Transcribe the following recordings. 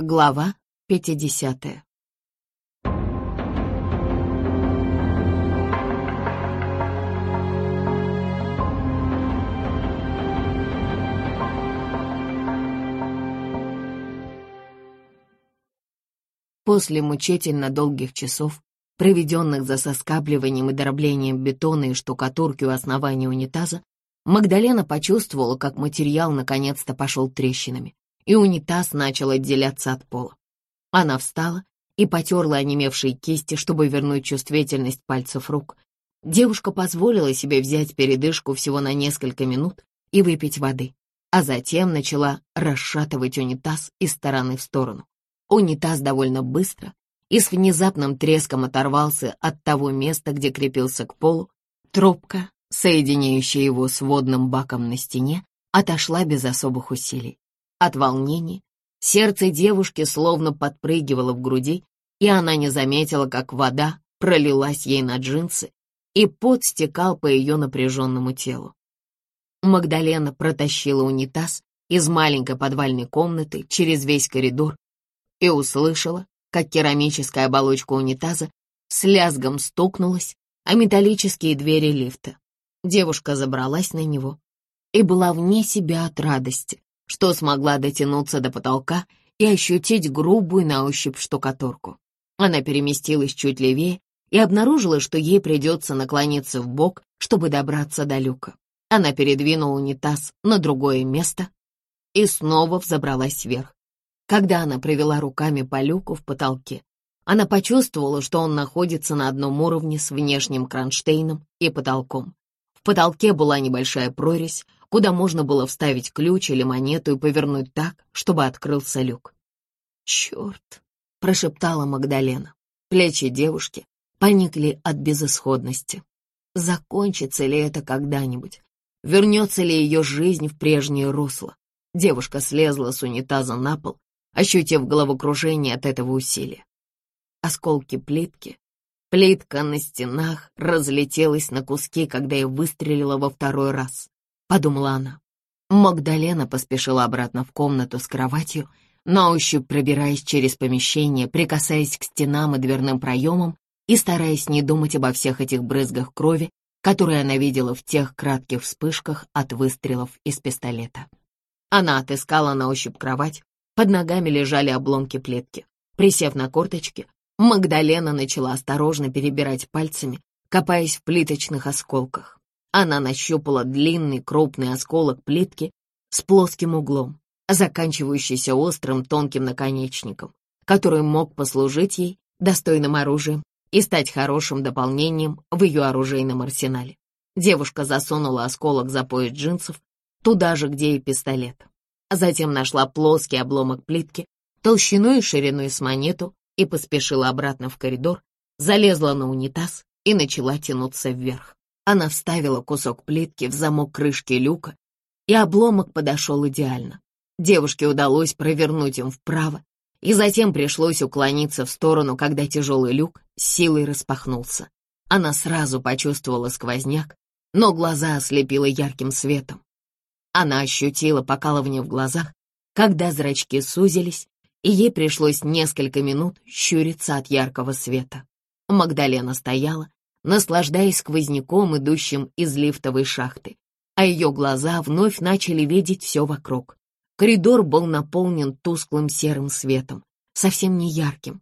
Глава 50 После мучительно долгих часов, проведенных за соскабливанием и дроблением бетона и штукатурки у основания унитаза, Магдалена почувствовала, как материал наконец-то пошел трещинами и унитаз начал отделяться от пола. Она встала и потерла онемевшие кисти, чтобы вернуть чувствительность пальцев рук. Девушка позволила себе взять передышку всего на несколько минут и выпить воды, а затем начала расшатывать унитаз из стороны в сторону. Унитаз довольно быстро и с внезапным треском оторвался от того места, где крепился к полу. Трубка, соединяющая его с водным баком на стене, отошла без особых усилий. От волнения сердце девушки словно подпрыгивало в груди, и она не заметила, как вода пролилась ей на джинсы, и пот стекал по ее напряженному телу. Магдалена протащила унитаз из маленькой подвальной комнаты через весь коридор и услышала, как керамическая оболочка унитаза с лязгом стукнулась о металлические двери лифта. Девушка забралась на него и была вне себя от радости, что смогла дотянуться до потолка и ощутить грубую на ощупь штукатурку. Она переместилась чуть левее и обнаружила, что ей придется наклониться в бок, чтобы добраться до люка. Она передвинула унитаз на другое место и снова взобралась вверх. Когда она провела руками по люку в потолке, она почувствовала, что он находится на одном уровне с внешним кронштейном и потолком. В потолке была небольшая прорезь, куда можно было вставить ключ или монету и повернуть так, чтобы открылся люк. «Черт!» — прошептала Магдалена. Плечи девушки поникли от безысходности. Закончится ли это когда-нибудь? Вернется ли ее жизнь в прежнее русло? Девушка слезла с унитаза на пол, ощутив головокружение от этого усилия. Осколки плитки, плитка на стенах разлетелась на куски, когда я выстрелила во второй раз. — подумала она. Магдалена поспешила обратно в комнату с кроватью, на ощупь пробираясь через помещение, прикасаясь к стенам и дверным проемам и стараясь не думать обо всех этих брызгах крови, которые она видела в тех кратких вспышках от выстрелов из пистолета. Она отыскала на ощупь кровать, под ногами лежали обломки плитки. Присев на корточки, Магдалена начала осторожно перебирать пальцами, копаясь в плиточных осколках. Она нащупала длинный крупный осколок плитки с плоским углом, заканчивающийся острым тонким наконечником, который мог послужить ей достойным оружием и стать хорошим дополнением в ее оружейном арсенале. Девушка засунула осколок за пояс джинсов, туда же, где и пистолет. Затем нашла плоский обломок плитки, толщиной и шириной с монету и поспешила обратно в коридор, залезла на унитаз и начала тянуться вверх. Она вставила кусок плитки в замок крышки люка, и обломок подошел идеально. Девушке удалось провернуть им вправо, и затем пришлось уклониться в сторону, когда тяжелый люк силой распахнулся. Она сразу почувствовала сквозняк, но глаза ослепило ярким светом. Она ощутила покалывание в глазах, когда зрачки сузились, и ей пришлось несколько минут щуриться от яркого света. Магдалена стояла, наслаждаясь сквозняком, идущим из лифтовой шахты, а ее глаза вновь начали видеть все вокруг. Коридор был наполнен тусклым серым светом, совсем не ярким.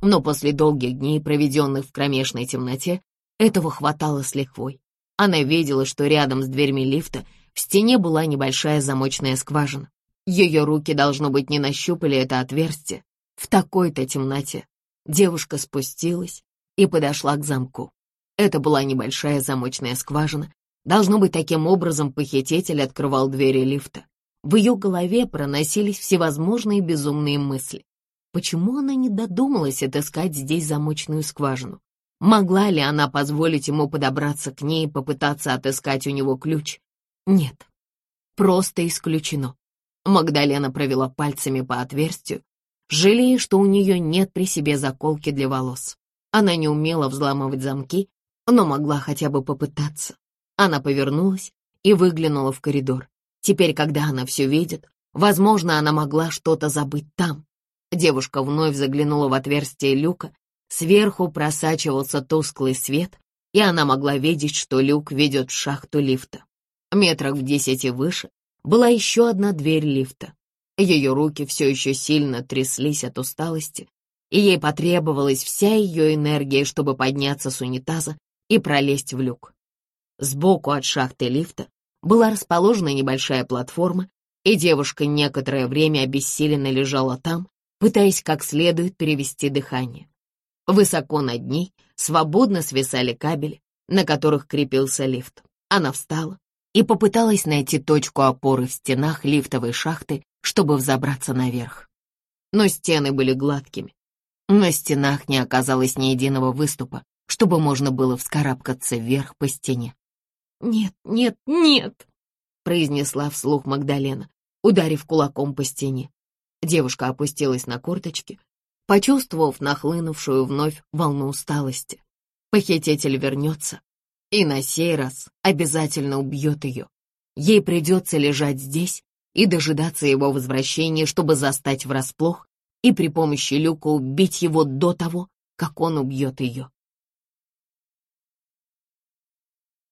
Но после долгих дней, проведенных в кромешной темноте, этого хватало с лихвой. Она видела, что рядом с дверьми лифта в стене была небольшая замочная скважина. Ее руки, должно быть, не нащупали это отверстие. В такой-то темноте девушка спустилась и подошла к замку. Это была небольшая замочная скважина. Должно быть, таким образом похититель открывал двери лифта. В ее голове проносились всевозможные безумные мысли. Почему она не додумалась отыскать здесь замочную скважину? Могла ли она позволить ему подобраться к ней и попытаться отыскать у него ключ? Нет, просто исключено. Магдалена провела пальцами по отверстию, жалея, что у нее нет при себе заколки для волос. Она не умела взламывать замки но могла хотя бы попытаться. Она повернулась и выглянула в коридор. Теперь, когда она все видит, возможно, она могла что-то забыть там. Девушка вновь заглянула в отверстие люка. Сверху просачивался тусклый свет, и она могла видеть, что люк ведет в шахту лифта. Метрах в десяти выше была еще одна дверь лифта. Ее руки все еще сильно тряслись от усталости, и ей потребовалась вся ее энергия, чтобы подняться с унитаза и пролезть в люк. Сбоку от шахты лифта была расположена небольшая платформа, и девушка некоторое время обессиленно лежала там, пытаясь как следует перевести дыхание. Высоко над ней свободно свисали кабели, на которых крепился лифт. Она встала и попыталась найти точку опоры в стенах лифтовой шахты, чтобы взобраться наверх. Но стены были гладкими. На стенах не оказалось ни единого выступа, чтобы можно было вскарабкаться вверх по стене. «Нет, нет, нет!» — произнесла вслух Магдалена, ударив кулаком по стене. Девушка опустилась на корточки, почувствовав нахлынувшую вновь волну усталости. Похититель вернется и на сей раз обязательно убьет ее. Ей придется лежать здесь и дожидаться его возвращения, чтобы застать врасплох и при помощи люка убить его до того, как он убьет ее.